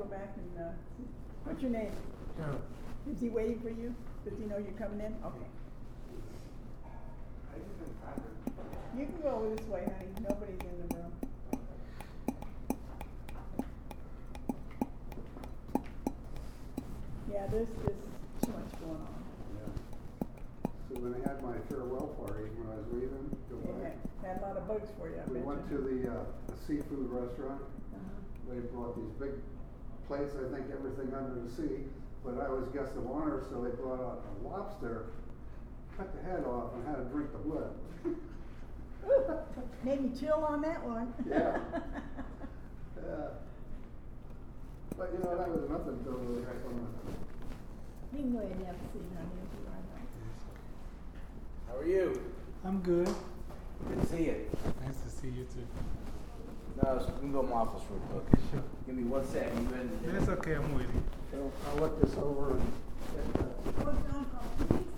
wanna go back and, uh, what's your name? Joe. Is he waiting for you? Does he know you're coming in? Okay. You can go this way, honey, nobody's in the room. Yeah, there's just too much going on. So when I had my farewell party, when I was leaving, They Dubai, had, had a lot of bugs for you, I we bet went to the, uh, the seafood restaurant. Uh-huh. They brought these big plates, I think everything under the sea, but I was guest of honor, so they brought out a lobster, cut the head off and had to drink the blood. Made me chill on that one. Yeah. Yeah. But you know, that was nothing to really have fun with. You can go ahead and have a seat, honey, if you want. How are you? I'm good. Good to see you. Nice to see you too. No, so we can go in my office real quick. Okay, sure. Give me one sec. You been. That's okay, I'm waiting. So I'll look this over and get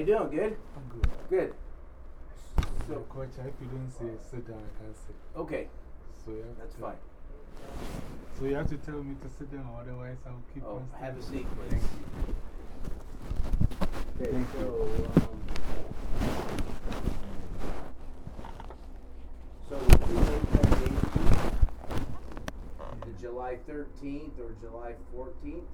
you doing? Good? I'm good. Good. So, So, coach, I hope you don't say sit down, I can't sit. okay, So, yeah. that's to, fine. So, you have to tell me to sit down, otherwise, I'll keep Oh, on have a standing. seat, please. Thank you. Okay, Thank so, um, so we do make that date, the July thirteenth or July fourteenth.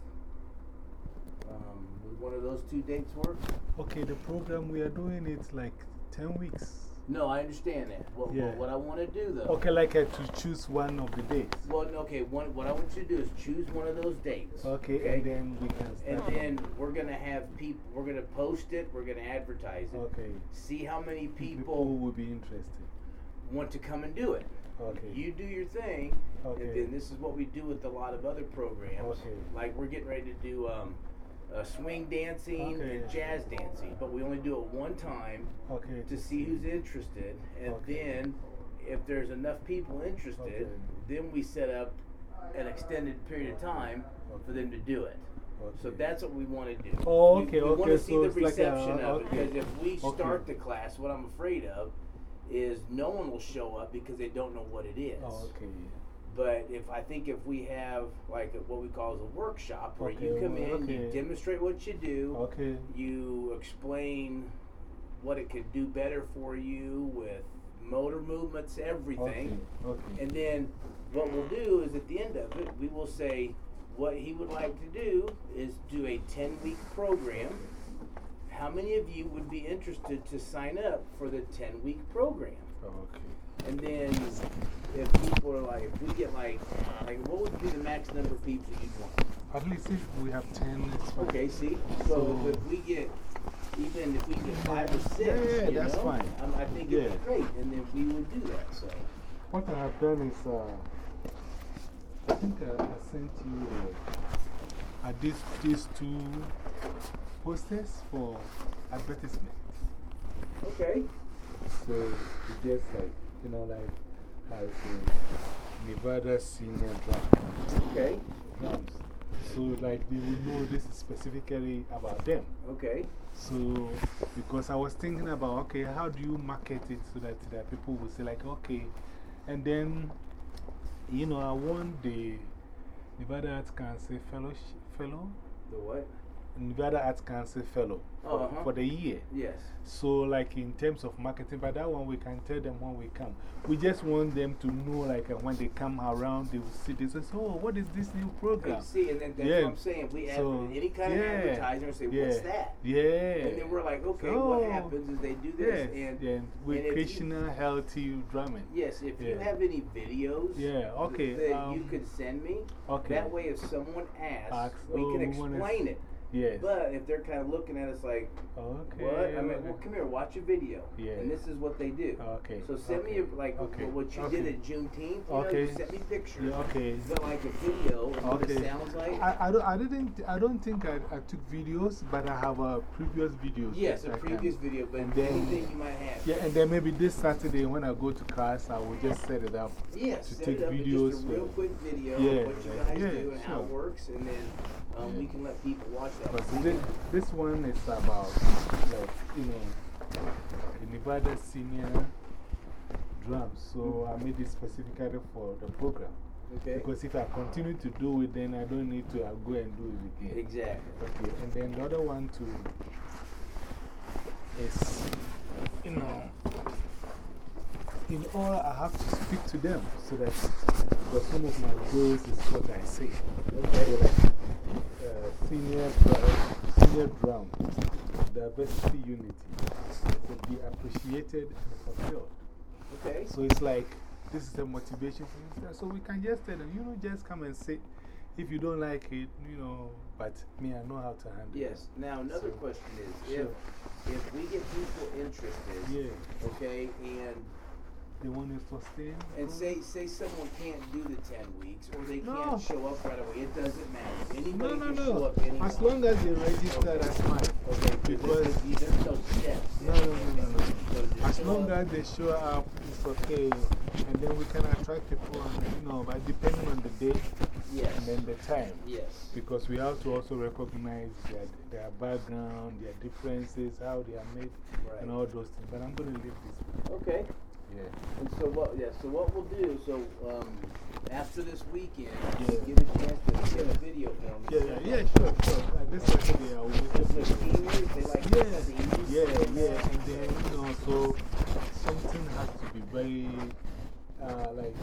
Um, would one of those two dates work? Okay, the program we are doing it's like 10 weeks. No, I understand that. What, Yeah. what, what I want to do though. Okay, like uh, to choose one of the dates. Well, okay, one, what I want you to do is choose one of those dates. Okay, and then we can And start. then we're going to have people, we're going to post it, we're going to advertise it. Okay. See how many People people will be interested. want to come and do it. Okay. You do your thing, Okay. and then this is what we do with a lot of other programs. Okay. Like we're getting ready to do um, uh, swing dancing Okay. and jazz dancing, but we only do it one time Okay. to see who's interested, and Okay. then if there's enough people interested, then we set up an extended period of time for them to do it. So that's what we want to do. Oh, We- okay, we, want okay, to see so the it's like a- reception of it because if we start the class, what I'm afraid of is no one will show up because they don't know what it is. Oh, okay. But if I think if we have like a, what we call as a workshop where you come in, you demonstrate what you do, Okay. you explain what it could do better for you with motor movements, everything. Okay. Okay. And then what we'll do is at the end of it, we will say, what he would like to do is do a 10 week program. How many of you would be interested to sign up for the 10 week program? Okay. And then if people are like, if we get like, like what would be the max number of people you'd want? At least if we have 10, it's fine. Okay, see? So, So- if we get, even if we get five or six, Yeah, yeah, that's know, fine. Um, I think it'd be great. And then we would do that. So, What I have done is, uh, I think I, I sent you uh, uh, these, these two posters for advertisement. okay. So it's just like, you know, like, as a Nevada senior drum. Okay. drums. So, like, they will know this is specifically about them. Okay. So, because I was thinking about, okay, how do you market it so that, that people will say, like, okay. And then, you know, I want the Nevada Arts Council fellowship, fellow, The what? Nevada Arts Council fellow for, Uh-huh. for the year. Yes. So, like in terms of marketing, but that one we can tell them when we come. We just want them to know, like, uh, when they come around, they will see this and say, oh, what is this new program? Okay, see, and then that's Yeah. what I'm saying. We add So, any kind of yeah, advertiser and say, yeah, what's that? Yeah. And then we're like, okay, what happens is they do this. and, and with and if you- Krishna healthy drumming. yes, if you have any videos Yeah, okay, that you um, could send me, Okay. that way if someone asks, we oh, can explain it. Yes. But if they're kind of looking at us like, okay. what? I mean, well, come here, watch a video. Yeah. And this is what they do. Okay, So send me, okay, a, like, okay, what you okay. did at Juneteenth. You know, Okay. you sent me pictures. Yeah, okay. But like a video and what it Okay. sounds like. I, I, don't, I, didn't, I don't think I, I took videos, but I have a previous videos. yes, a previous video, but and then- anything you might have. Yeah, and then maybe this Saturday when I go to class, I will just set it up. Yes, to set take it up with videos just a real quick video Yeah, of what you guys yeah, do and how it works, and then um, we can let people watch that. But this, this one is about, like, you know, the Nevada senior drums. So I made it specifically for the program. Okay. Because if I continue to do it, then I don't need to uh, go and do it again. Exactly. Okay, and then the other one too is, you know, in all I have to speak to them so that, because some of my goals is what I say. Okay. Senior, drum- eh, senior drum, diversity, unity, to be appreciated and fulfilled. Okay. So it's like, this is a motivation for you. So we can just tell them, you know, just come and sit. If you don't like it, you know, but me, I know how to handle it. Yes. Now, another So- question is Sure. if, if we get people interested, Yeah. okay, and They want to sustain. and say, say someone can't do the 10 weeks or they No. can't show up right away, it doesn't matter. No, Anybody no, can show no. up. As long as they register, that's fine. Okay, Because, there's no steps. no, no, no, no, no. As long as they show up, it's okay. And then we can attract people, on, you know, by depending on the day Yes. and then the time. Yes. Because we have to also recognize their, their background, their differences, how they are made, Right. and all those things. But I'm going to leave this. Okay. Yeah. And so what, yeah, so what we'll do, so um, after this weekend, Yeah. give a chance to get a video film. Yeah, yeah, yeah, sure, sure. Uh, this Saturday, I will make a Because the video. seniors, they like Yeah, seniors. yeah, yeah. And then, you know, so something has to be very, uh, like,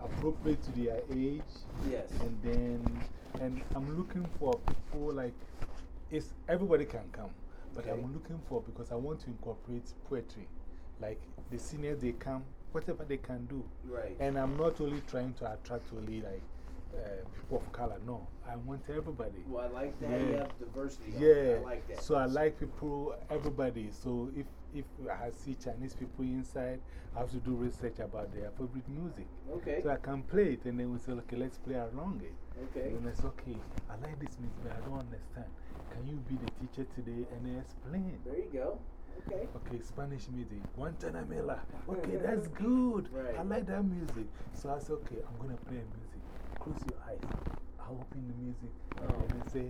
appropriate to their age. Yes. And then, and I'm looking for people like, it's, everybody can come, but Okay. I'm looking for, because I want to incorporate poetry. Like, the seniors, they come, whatever they can do. Right. And I'm not only trying to attract only like uh, people of color, no. I want everybody. Well, I like that you have diversity. Yeah. I like that. so I like people, everybody. So if, if I see Chinese people inside, I have to do research about their favorite music. Okay. So I can play it and then we say, okay, let's play along it. Okay. And it's okay, I like this music, but I don't understand. Can you be the teacher today and explain? There you go. Okay. Okay, Spanish music, Guantanamela. Okay, that's good. I like that music. So I said, okay, I'm going to play music. Close your eyes. I'll open the music. And then they say,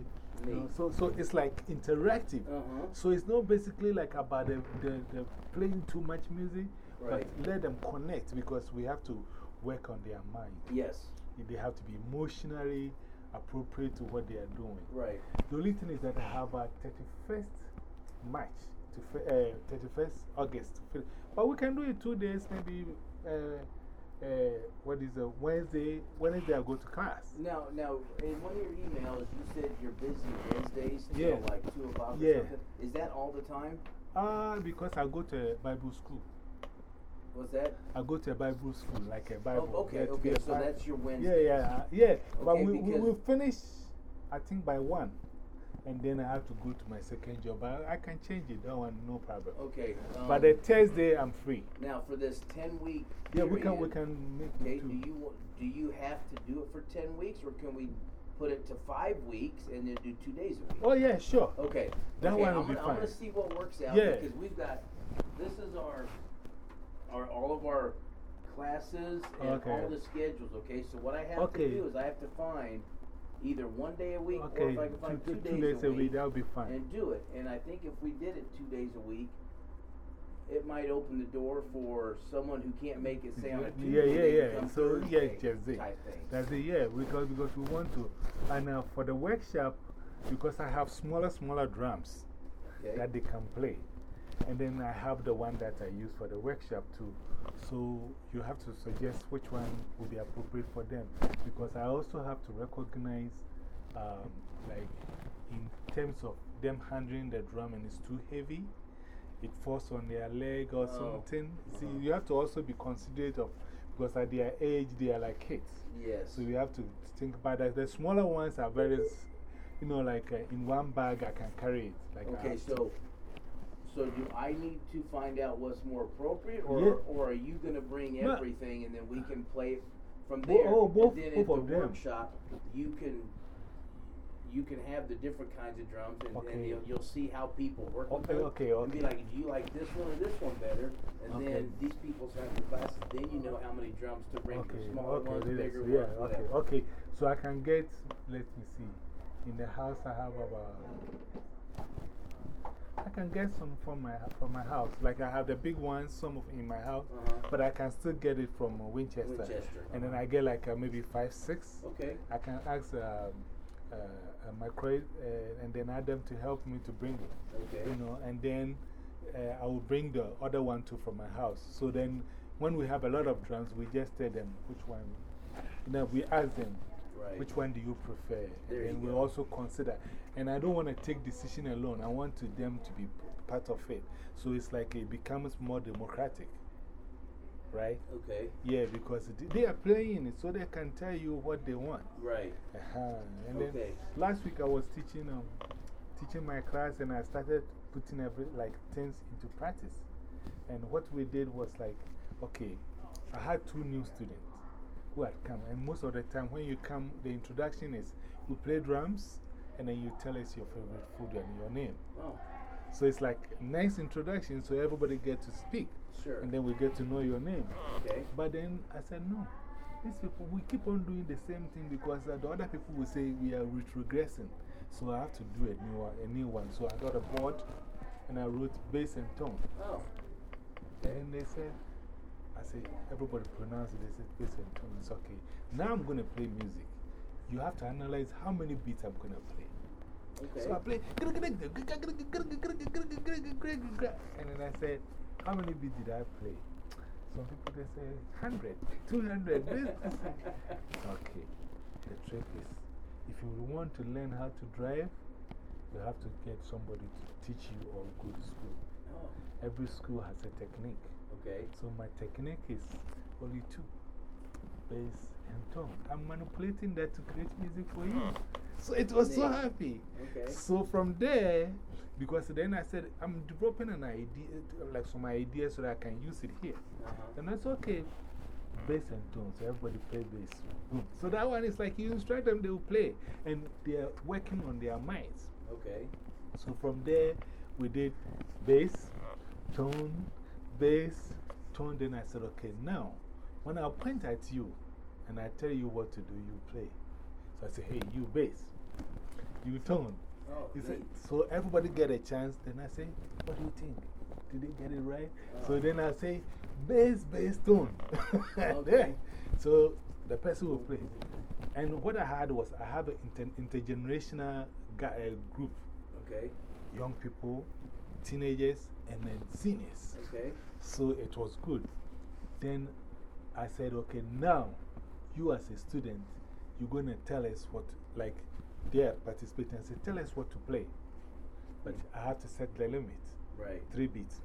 you know, so, so it's like interactive. Uh huh. So it's not basically like about the, the, the playing too much music, Right. but let them connect because we have to work on their mind. Yes. They have to be emotionally appropriate to what they are doing. Right. The only thing is that I have a 31st March to uh, 31st August. to finish. But we can do it two days, maybe uh, uh, what is a Wednesday? Wednesday I go to class. Now, now, in one of your emails, you said you're busy Wednesdays till Yeah. like 2 o'clock Yeah. something. Is that all the time? Ah, because I go to a Bible school. Was that? I go to a Bible school, like a Bible. Oh, okay, yeah, okay, so that's your Wednesday. yeah, yeah. But Okay, we, we, we finish, I think, by one. And then I have to go to my second job. I, I can change it, that one, no problem. Okay. Um, But the Thursday, I'm free. now, for this 10 week Yeah, we can, we can make Okay, it do you, do you have to do it for 10 weeks or can we put it to five weeks and then do two days a week? Oh, yeah, sure. Okay. That okay, one I'm will be gonna, I'm gonna see what works out Yeah. because we've got, this is our, our, all of our classes and Okay. all the schedules, okay? So what I have Okay. to do is I have to find either one day a week okay, or if I can find two, two, two days a week, that would be fine. and do it. And I think if we did it two days a week, it might open the door for someone who can't make it, say on a Yeah, Tuesday, yeah, yeah. come So, yeah, just it. That's it, yeah, because, because we want to. And uh, for the workshop, because I have smaller, smaller drums Okay. that they can play. And then I have the one that I use for the workshop too. So you have to suggest which one will be appropriate for them. Because I also have to recognize, um, like, in terms of them handling the drum and it's too heavy, it falls on their leg or Oh. something. See, -huh. you have to also be considerate of, because at their age, they are like kids. Yes. So you have to think about that. The smaller ones are very, you know, like uh, in one bag I can carry it. Like Okay, so, so do I need to find out what's more appropriate, or, Yeah. or are you going to bring everything and then we can play from there? oh, both- and then both at of the them. workshop, you can, you can have the different kinds of drums and, and you'll, you'll see how people work with Okay, okay, And be like, do you like this one or this one better? And Okay. then these people's have your classes, then you know how many drums to bring Okay, for smaller okay, ones, bigger yeah, ones, okay, whatever. okay. So I can get, let me see. In the house, I have about. I can get some from my, from my house. Like I have the big ones, some of in my house, Uh-huh. but I can still get it from uh, Winchester. Winchester, And then uh-huh. I get like uh, maybe five, six. Okay. I can ask um, uh, uh, my crate uh, and then add them to help me to bring it. Okay. You know, and then uh, I will bring the other one too from my house. So then when we have a lot of drums, we just tell them which one. You know, we ask them, Right. which one do you prefer? There and we go. also consider. And I don't want to take decision alone. I want to them to be part of it. So it's like it becomes more democratic. Right? Okay. Yeah, because they are playing it so they can tell you what they want. Right. Uh -huh. And then Okay. last week I was teaching, um, teaching my class and I started putting every, like, things into practice. And what we did was like, okay, I had two new students who had come. And most of the time, when you come, the introduction is you play drums and then you tell us your favorite food and your name. Oh, So it's like nice introduction so everybody get to speak. sure. And then we get to know your name. Okay. But then I said, no. These people, we keep on doing the same thing because uh, the other people will say we are retrogressing. So I have to do a new, one, a new one. So I got a board and I wrote bass and tone. Oh, And they said, I said, everybody pronounce it. They said bass and tone. It's okay. Now I'm going to play music. You have to analyze how many beats I'm going to play. Okay. So I play. And then I said, How many beats did I play? Some people they say 100, 200. This, this. Okay. The trick is if you want to learn how to drive, you have to get somebody to teach you or go to school. Oh, Every school has a technique. okay. So my technique is only two bass and tone. I'm manipulating that to create music for you. So it was so happy. Okay. So from there, because then I said, I'm developing an idea, like some ideas so that I can use it here. Uh -huh. And that's okay. Bass and tone, so everybody play bass. Boom. So that one is like you instruct them, they will play. And they're working on their minds. Okay. So from there, we did bass, tone, bass, tone. Then I said, okay, now, when I point at you and I tell you what to do, you play. So I say, hey, you bass, you tone. Oh, He said, so everybody get a chance. Then I say, what do you think? Did they get it right? So then I say, bass, bass, tone. Okay. So the person will play. And what I had was, I have an inter intergenerational guy, uh, group Okay. young people, teenagers, and then seniors. Okay. So it was good. Then I said, okay, now you as a student, you're going to tell us what, like, they're participating. I said, tell us what to play. But I have to set the limit Right. three beats.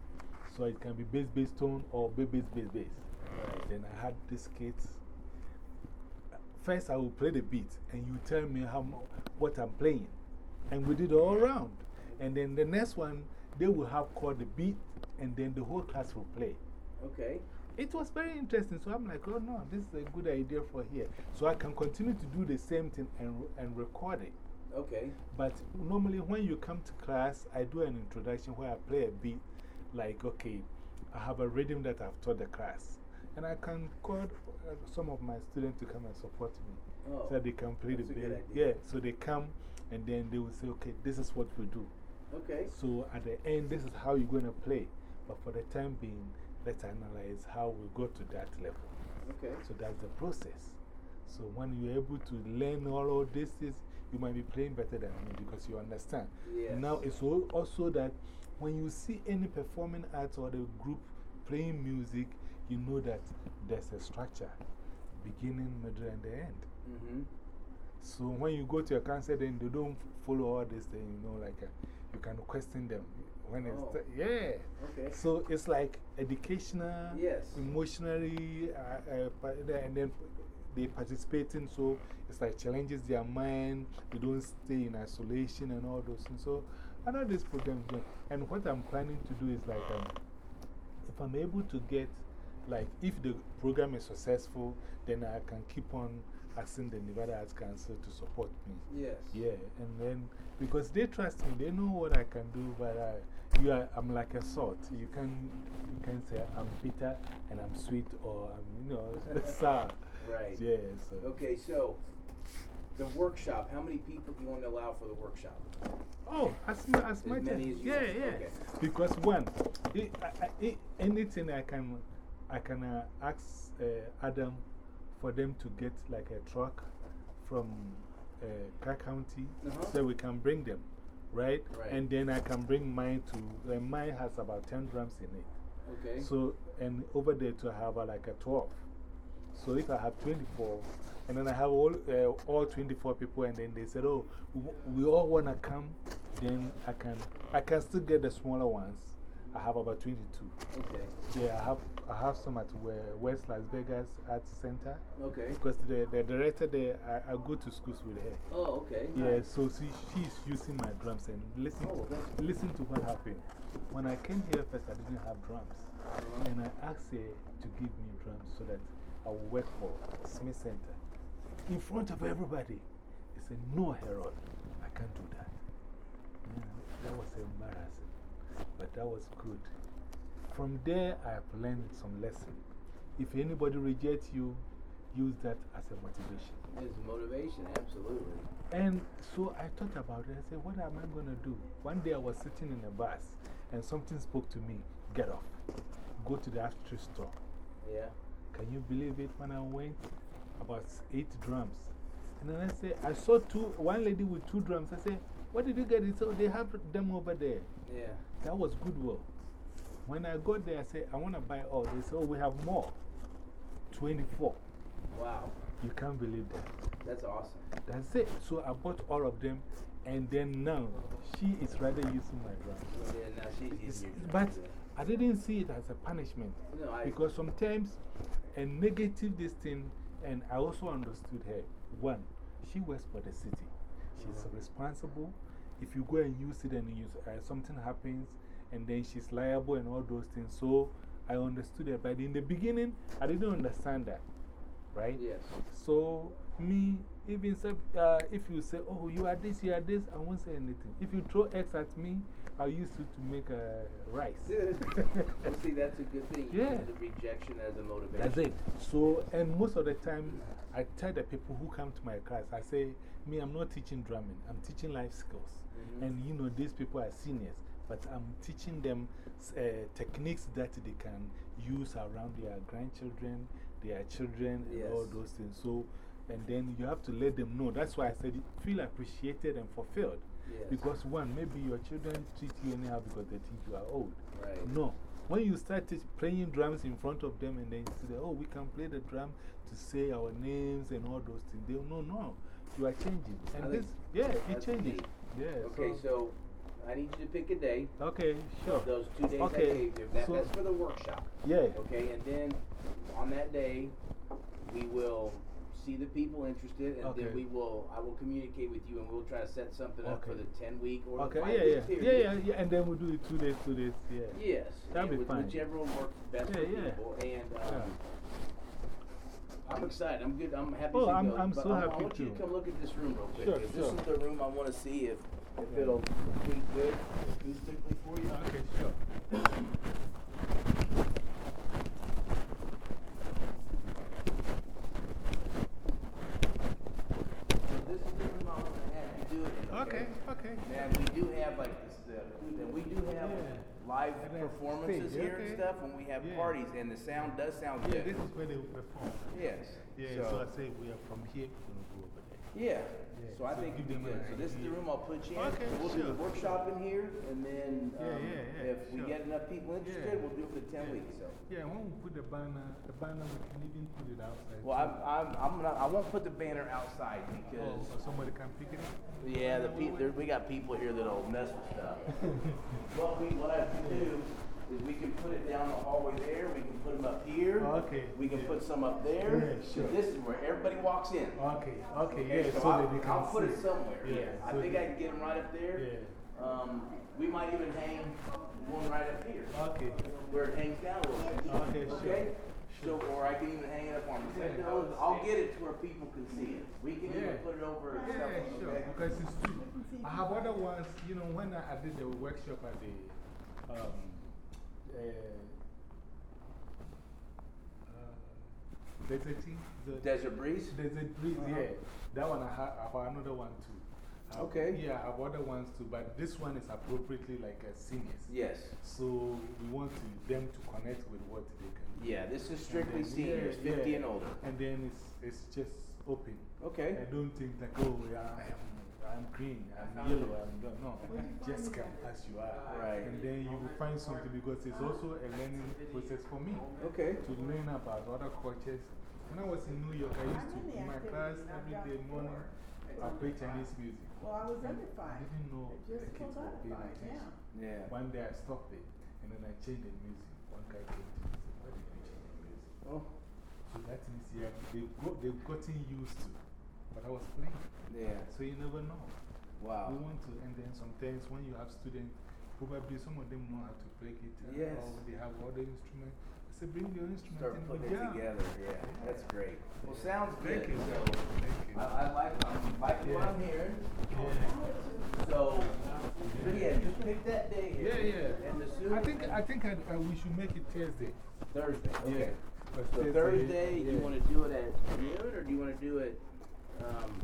So it can be bass, bass, tone, or bass, bass, bass, bass. Right. Then I had these kids. First, I will play the beat, and you tell me how, what I'm playing. And we did all around. And then the next one, they will have called the beat, and then the whole class will play. Okay. It was very interesting. So I'm like, oh no, this is a good idea for here. So I can continue to do the same thing and, and record it. Okay. But normally, when you come to class, I do an introduction where I play a beat like, okay, I have a rhythm that I've taught the class. And I can call uh, some of my students to come and support me Oh. so they can play the beat. Yeah, so they come and then they will say, okay, this is what we do. Okay. So at the end, this is how you're going to play. But for the time being, let's analyze how we go to that level. Okay. So that's the process. So when you're able to learn all of this, is, you might be playing better than me because you understand. Yes. Now it's also that when you see any performing arts or the group playing music, you know that there's a structure beginning, middle, and the end. Mm hmm. So when you go to a concert and they don't follow all this thing, you know, like uh, you can question them. When it's, Oh. yeah. Okay. So it's like educational, Yes. emotionally, uh, uh, and then they participating. So it's like challenges their mind. They don't stay in isolation and all those things. So I know this program, is and what I'm planning to do is like, um, if I'm able to get, like, if the program is successful, then I can keep on asking the Nevada Arts Council to support me. Yes. Yeah, and then because they trust me, they know what I can do, but I, you are, I'm like a salt. You can, you can say I'm bitter and I'm sweet or I'm, you know, sour. Right. Yeah, so. Okay, so the workshop, how many people do you want to allow for the workshop? Oh, as, mu as much many as, as you yeah, want. yeah. Okay. Because one, it, I, it, anything I can, I can uh, ask uh, Adam for them to get like a truck from uh, Clark County Uh-huh. so we can bring them, right? Right. And then I can bring mine to, and mine has about 10 drums in it. Okay. So, and over there to have uh, like a 12. So if I have 24, and then I have all, uh, all 24 people, and then they said, oh, we, we all want to come, then I can, I can still get the smaller ones. I have about 22. Okay. Yeah, I have, I have some at West Las Vegas Arts Center. Okay. Because the, the director there, I, I go to schools with her. Oh, okay. Yeah, so she, she's using my drums and listen, Oh, to, listen to what happened. When I came here first, I didn't have drums. Uh-huh. And I asked her to give me drums so that I will work for Smith Center. In front of everybody. He said, No, Harold, I can't do that. Yeah, that was embarrassing. But that was good. From there, I have learned some lesson. If anybody rejects you, use that as a motivation. It's motivation, absolutely. And so I thought about it. I said, What am I going to do? One day I was sitting in a bus and something spoke to me get off, go to the ashtray store. Yeah. Can you believe it? When I went, about eight drums. And then I said, I saw two, one lady with two drums. I said, What did you get? it? said, "Oh, They have them over there. Yeah. That was goodwill. When I got there, I said, I want to buy all. They said, Oh, we have more. 24. Wow. You can't believe that. That's awesome. That's it. So I bought all of them, and then now she is rather using my drums. Yeah, now she's using But I didn't see it as a punishment. No, I. Because sometimes a negative this thing, and I also understood her. One, she works for the city, she's responsible. If you go and use it and you, uh, something happens, and then she's liable and all those things. So I understood that. But in the beginning, I didn't understand that. Right? Yes. So, me, even say, uh, if you say, oh, you are this, you are this, I won't say anything. If you throw eggs at me, I'll use it to make uh, rice. well, see, that's a good thing. You Yeah. the rejection as a motivation. That's it. So, and most of the time, I tell the people who come to my class, I say, me, I'm not teaching drumming, I'm teaching life skills. -hmm. And you know, these people are seniors, but I'm teaching them uh, techniques that they can use around their grandchildren, their children, and all those things. So, and then you have to let them know. That's why I said, feel appreciated and fulfilled. Yes. Because, one, maybe your children treat you anyhow because they think you are old. Right. No, when you start playing drums in front of them and then you say, oh, we can play the drum to say our names and all those things, they no, no, you are changing. I And this, yeah, it changes. neat. Yeah, Okay, so I need you to pick a day. okay, sure. Those two days I Okay, gave you. That, so- that's for the workshop. Yeah, Okay, and then on that day, we will see the people interested, and Okay. then we will, I will communicate with you, and we'll try to set something up for the ten week or okay, five yeah, week yeah, period. yeah, yeah, yeah, and then we'll do it two days, two days, yeah. Yes. That'd yeah, be fine. Whichever one works best Yeah, for yeah. people, and Yeah. um, I'm excited. I'm good. I'm happy Oh, to I'm- go. I'm so I, happy I want you to come look at this room real quick. Sure, sure. This is the room I want to see if, if Yeah. it'll be good acoustically for you. Okay, sure. So this is the room I want to have you do it in. Okay, okay. And we do have like this, the, and we do have Yeah. live And then performances stage, here and stuff when we have Yeah. parties, and the sound does sound Yeah, good. this is where they perform. Yes. Yeah, so, I say we are from here, we're going to go over there. Yeah. Yeah, So I so think give it'd be good. So this is the room I'll put you in. Okay, We'll do the workshop in here, and then um, yeah, yeah, if we get enough people interested, Yeah. we'll do it for ten Yeah. weeks. So. Yeah, when we put the banner, the banner, we can even put it outside. Well, too. I'm, I'm, I'm not, I won't put the banner outside Oh, because so somebody can pick it up? yeah, the pe- there, we got people here that'll mess with stuff. what we what I do is we can put it down the hallway there. We can put them up here. Okay, We can yeah. put some up there. Yeah, sure. This is where everybody walks in. Okay, okay, Okay, yeah, so, so I'll, that they can I'll put see. it somewhere. Yeah, I so think they- I can get them right up there. Yeah. Um, we might even hang one right up here Okay, where it hangs down a little bit. okay, sure. Okay? So, or I can even hang it up on the Yeah. windows. I'll get it to where people can see it. We can even put it over Yeah, stuff. sure, Okay? because it's true. I have other ones, you know, when I, I did the workshop at the um, Desert Tea, the Desert Breeze? Desert Breeze, Uh-huh. yeah. That one I have, I have another one too. I Okay. Yeah, I have other ones too, but this one is appropriately like a seniors. Yes. So we want to, them to connect with what they can do. Yeah, this is strictly then- seniors, yeah, 50 yeah. and older. And then it's, it's just open. Okay. I don't think like, oh, yeah, I'm, I'm green, I'm yellow, I'm done. No, just come as you are. Right. And then you will find something because it's also a learning process for me Okay. to learn about other cultures. When I was in New York, I used to, in my class, every day morning, I play Chinese music. Well, I was And under five. I didn't know It the just kids pulled were out of paying attention. yeah. Yeah. One day I stopped it and then I changed the music. One guy came to me and said, Why did you change the music? Oh, So that means yeah, they've, got, they've gotten used to But I was playing. yeah. So you never know. Wow. We want to, and then sometimes when you have students, probably some of them know how to play guitar Yes. or they have other instruments. I say, bring your instrument Start and putting it together. Yeah, that's great. Well, sounds good. Thank you, So. Thank you. I, I like, I'm liking what Yeah. I'm hearing. Yeah. So, so yeah, just pick that day. Yeah, yeah. And the sooner. I think, I think I, I, we should make it Thursday. Thursday. Okay. But So Thursday, you yeah. want to do it at noon or do you want to do it um,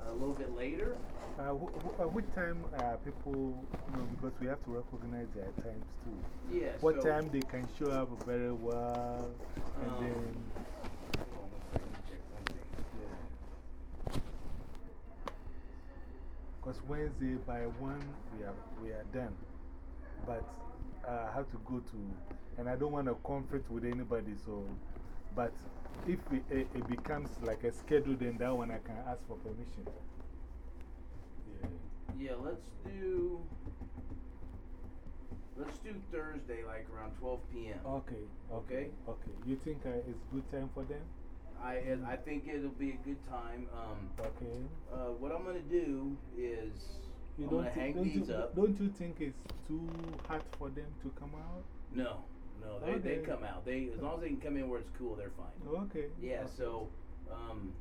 a little bit later? Uh, wh wh uh, which time uh, people, you know, because we have to recognize their times too. Yeah. What so, time they can show up very well, and Um, then. Hold on one second, let me check one thing. Because Wednesday by 1 we are, we are done. But uh, I have to go to, and I don't want to conflict with anybody. So, but if it, it, it becomes like a schedule, then that one I can ask for permission. Yeah. Yeah, let's do. Let's do Thursday, like around 12 p.m. Okay, okay, Okay. okay. You think uh, it's good time for them? I, I think it'll be a good time. Um, Okay. uh, what I'm going to do is You I'm don't, to hang don't, these you, up. don't you think it's too hot for them to come out? No, no, they, they come out. They As long as they can come in where it's cool, they're fine. Okay. Yeah, okay. so um,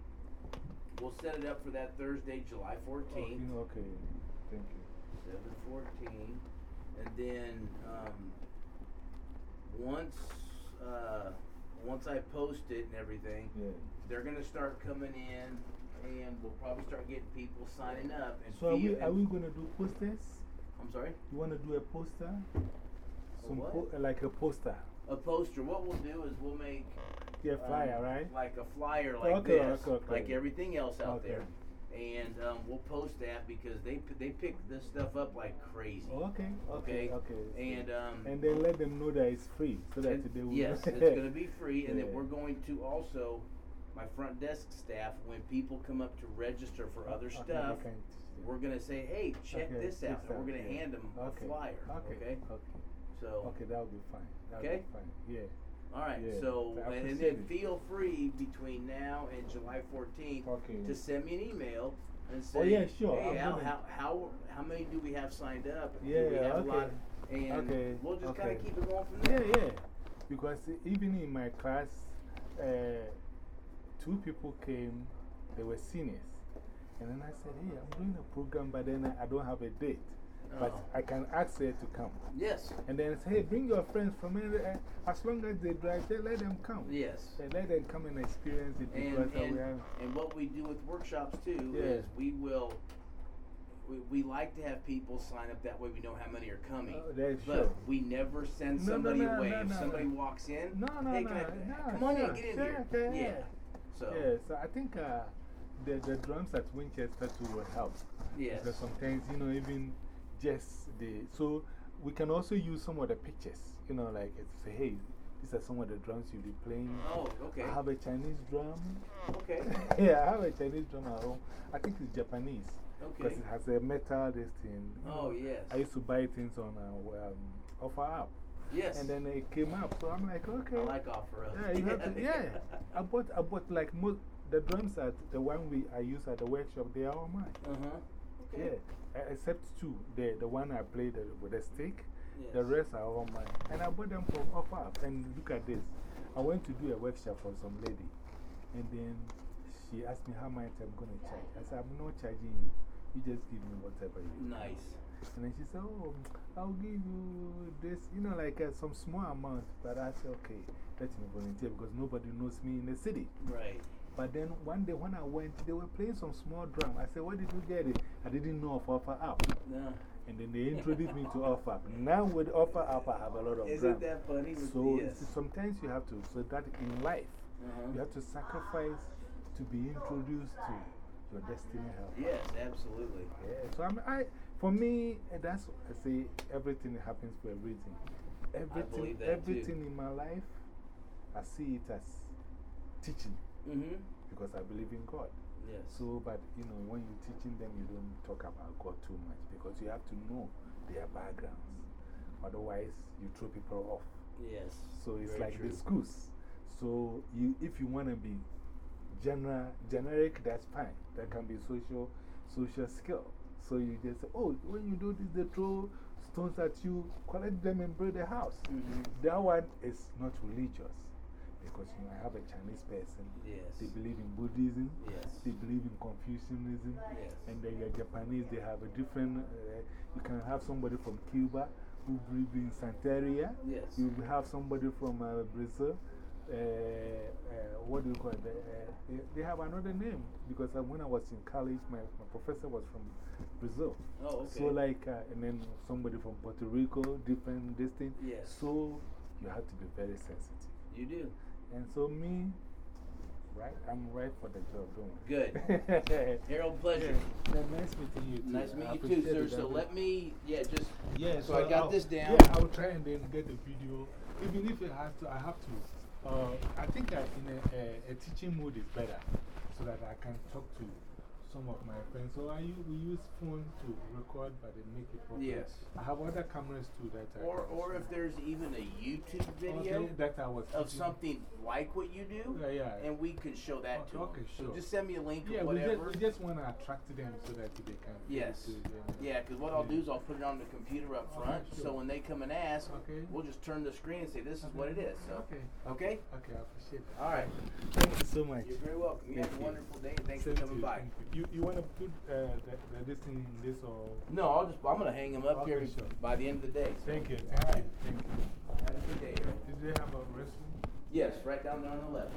we'll set it up for that Thursday, July 14th. Okay, okay. Thank you. 714. And then um, once, uh, once I post it and everything, Yeah. they're going to start coming in and we'll probably start getting people signing up. And So, are we, are we going to do posters? I'm sorry? You want to do a poster? Some po like a poster. A poster. What we'll do is we'll make Yeah, um, flyer, right? like a flyer like Okay, this, okay, okay. like everything else out there. and um, we'll post that because they they pick this stuff up like crazy. Okay, okay, Okay. And um, And then let them know that it's free so that they will. yes, it's going to be free, and then we're going to also. My front desk staff, when people come up to register for other Okay, stuff, we're gonna say, "Hey, check this out," and we're gonna hand them a flyer. Okay, Okay. Okay. So, Okay, that'll be fine. That'll Okay? be fine. Yeah. all right. Yeah, So, and, and then it. feel free between now and July 14th Okay. to send me an email and say, Oh, yeah, sure, Hey, Al, how, how how many do we have signed up? do we Yeah, have a lot? okay. And Okay, we'll just kind of keep it going from there. Yeah, yeah. Because even in my class, uh, two people came, they were seniors. And then I said, hey, I'm doing a program, but then I I don't have a date. But Oh. I can ask her to come. Yes. And then say, hey, bring your friends from anywhere. As long as they drive, they let them come. Yes. They let them come and experience it And, and, and what we do with workshops too Yeah. is we will, we, we like to have people sign up that way we know how many are coming. Oh, but sure. we never send No, somebody no, away. no, if somebody walks in, No, no, hey, no, I, no, come on in, get in sure, here. Yeah. yeah. So, Yeah, so I think uh, the, the drums at Winchester too will help. Yes. Because sometimes, you know, even just the. So we can also use some of the pictures, you know, like say, hey, these are some of the drums you'll be playing. oh, okay. I have a Chinese drum. Okay. yeah, I have a Chinese drum at home. I think it's Japanese. Okay. Because it has a metal, this thing. Oh, yes. I used to buy things on uh, um, offer app. Yes. And then it came up. So I'm like, okay. I like offer up. Yeah, you have to, yeah. I bought, I bought like most, the drums at the one we, I use at the workshop, they are all mine. Uh huh. Okay. Yeah, e- except two. The, the one I played uh, with the stick, the rest are all mine. And I bought them from offer app. And look at this. I went to do a workshop for some lady. And then she asked me how much I'm going to charge. I said, I'm not charging you. You just give me whatever you want. Nice. And then she said, Oh, I'll give you this, you know, like uh, some small amount. But I said, Okay, let me volunteer because nobody knows me in the city. Right. But then one day when I went, they were playing some small drum. I said, Where did you get it? I didn't know of Offer. No. And then they introduced me to Offer Up. Now with Offer Up, I have a lot of Isn't drums. that funny? with So yes. sometimes you have to, so that in life, Uh-huh. you have to sacrifice to be introduced to your destiny helper. Yes, absolutely. Yeah, so I'm, I, for me, that's I say everything happens for a reason. Everything, believe that too. everything in my life, I see it as teaching Mm hmm. because I believe in God. Yes. So, but you know, when you're teaching them, you don't talk about God too much because you have to know their backgrounds. Otherwise, you throw people off. yes. So it's Very like true. the schools. So you, if you want to be general, generic, that's fine. That can be social, social skill. So you just say, oh, when you do this, they throw stones at you, collect them and build a house. -hmm. That one is not religious. Because you know, I have a Chinese person. Yes. They believe in Buddhism. Yes. They believe in Confucianism. Yes. And then you're Japanese, they have a different. Uh, you can have somebody from Cuba who believes in Santeria. Yes. You have somebody from uh, Brazil. Uh, uh, what do you call it? Uh, they, they have another name because uh, when I was in college, my, my professor was from Brazil. Oh, okay. So, like, uh, and then somebody from Puerto Rico, different this thing. Yes. So, you have to be very sensitive. You do. And so, me, right, I'm right for the job, don't. Good. Harold, pleasure. Yeah, nice meeting you too. Nice to meet you too, sir. it. So let me, yeah, just. yeah, so I got I'll- this down. Yeah, I'll try and then get the video. Even if it has to, I have to. Uh, I think I, in a, a, a teaching mode is better so that I can talk to some of my friends. So I, we use phone to record, but then make it proper. Yes. I have other cameras too that I Or, or if there's even a YouTube video Okay, that I was of teaching. something like what you do, Yeah, yeah. and we can show that to Okay, them. sure. So just send me a link Yeah, or just, whatever. we just want to attract them so that they can. Yes. Yeah, because what I'll do is I'll put it on the computer up Okay, front. sure. So when they come and ask, Okay. we'll just turn the screen and say, this is what it is. So, Okay. okay? Okay, I appreciate that. All right. Thank you so much. You're very welcome. You have Thank a you. wonderful day. Thanks Same for coming by. You, you, want to put uh, the, the, this in this or? No, I'll just, I'm going to hang them up Okay, here sure. by the end of the day. So, Thank you, All thank right. you, thank you. Have a good day. Did they have a restroom? Yes, right down there on the left.